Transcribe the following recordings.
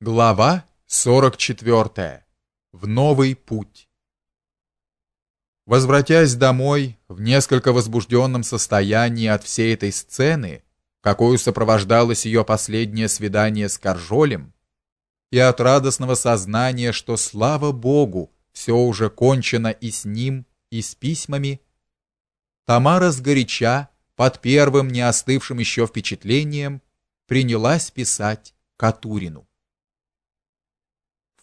Глава 44. В новый путь. Возвратясь домой в несколько возбужденном состоянии от всей этой сцены, какой сопровождалось ее последнее свидание с Каржолем, и от радостного сознания, что слава Богу, все уже кончено и с ним, и с письмами, Тамара сгоряча, под первым не остывшим еще впечатлением, принялась писать Катурину.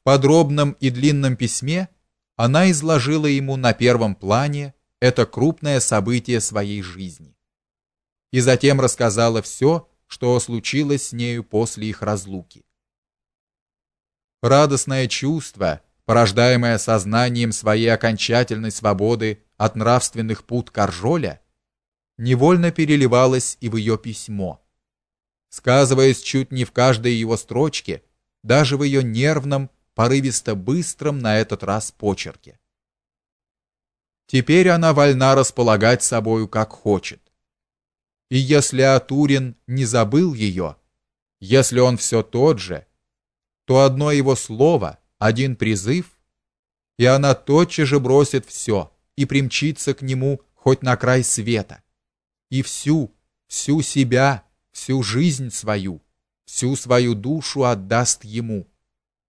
В подробном и длинном письме она изложила ему на первом плане это крупное событие своей жизни. И затем рассказала все, что случилось с нею после их разлуки. Радостное чувство, порождаемое сознанием своей окончательной свободы от нравственных пут Каржоля, невольно переливалось и в ее письмо, сказываясь чуть не в каждой его строчке, даже в ее нервном порывисто быстром на этот раз почерке. Теперь она вольна располагать собою как хочет. И если Атурин не забыл ее, если он все тот же, то одно его слово, один призыв, и она тотчас же бросит все и примчится к нему хоть на край света. И всю, всю себя, всю жизнь свою, всю свою душу отдаст ему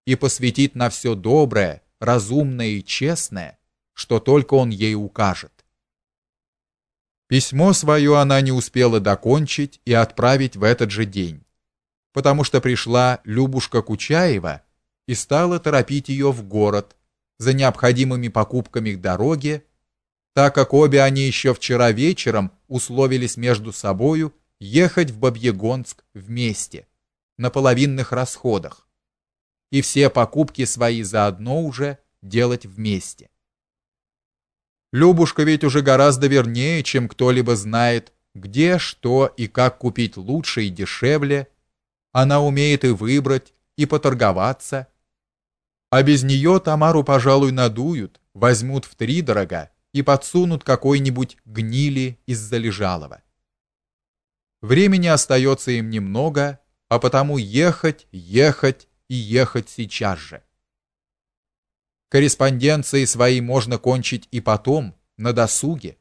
и посвятит на все доброе, разумное и честное, что только он ей укажет. Письмо свое она не успела докончить и отправить в этот же день, потому что пришла Любушка Кучаева и стала торопить ее в город за необходимыми покупками к дороге, так как обе они еще вчера вечером условились между собою ехать в Бабьегонск вместе на половинных расходах и все покупки свои заодно уже делать вместе. Любушка ведь уже гораздо вернее, чем кто-либо знает, где, что и как купить лучше и дешевле. Она умеет и выбрать, и поторговаться. А без нее Тамару, пожалуй, надуют, возьмут в три дорога и подсунут какой-нибудь гнили из залежалого. Времени остается им немного, а потому ехать, ехать и ехать сейчас же. Корреспонденции свои можно кончить и потом, на досуге.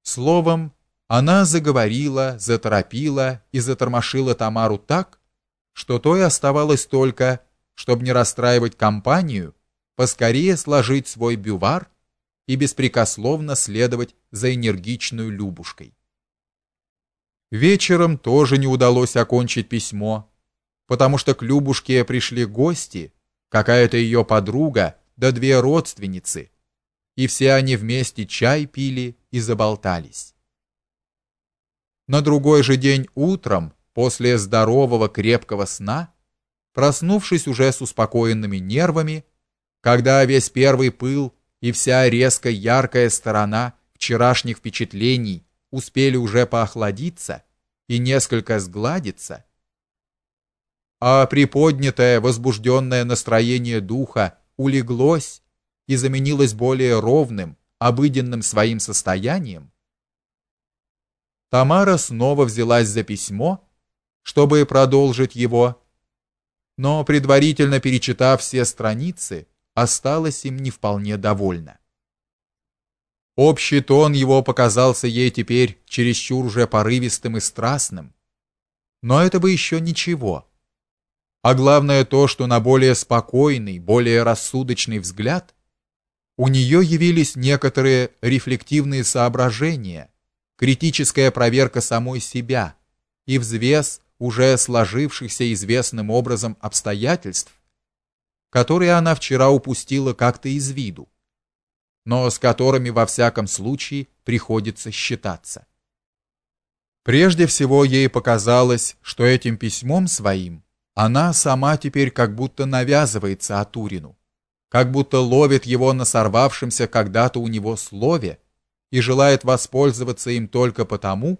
Словом, она заговорила, заторопила и затормошила Тамару так, что той оставалось только, чтобы не расстраивать компанию, поскорее сложить свой бювар и беспрекословно следовать за энергичной Любушкой. Вечером тоже не удалось окончить письмо, потому что к Любушке пришли гости, какая-то ее подруга, да две родственницы, и все они вместе чай пили и заболтались. На другой же день утром, после здорового крепкого сна, проснувшись уже с успокоенными нервами, когда весь первый пыл и вся резко яркая сторона вчерашних впечатлений успели уже поохладиться и несколько сгладиться, а приподнятое, возбужденное настроение духа улеглось и заменилось более ровным, обыденным своим состоянием, Тамара снова взялась за письмо, чтобы продолжить его, но предварительно перечитав все страницы, осталась им не вполне довольна. Общий тон его показался ей теперь чересчур уже порывистым и страстным, но это бы еще ничего а главное то, что на более спокойный, более рассудочный взгляд у нее явились некоторые рефлективные соображения, критическая проверка самой себя и взвес уже сложившихся известным образом обстоятельств, которые она вчера упустила как-то из виду, но с которыми во всяком случае приходится считаться. Прежде всего ей показалось, что этим письмом своим она сама теперь как будто навязывается Атурину, как будто ловит его на сорвавшемся когда-то у него слове и желает воспользоваться им только потому,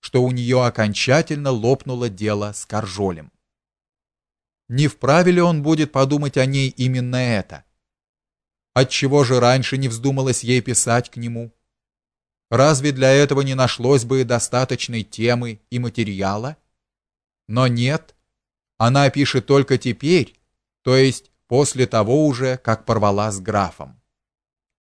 что у нее окончательно лопнуло дело с Каржолем. Не вправе ли он будет подумать о ней именно это? Отчего же раньше не вздумалось ей писать к нему? Разве для этого не нашлось бы достаточной темы и материала? Но нет, она пишет только теперь, то есть после того уже, как порвала с графом.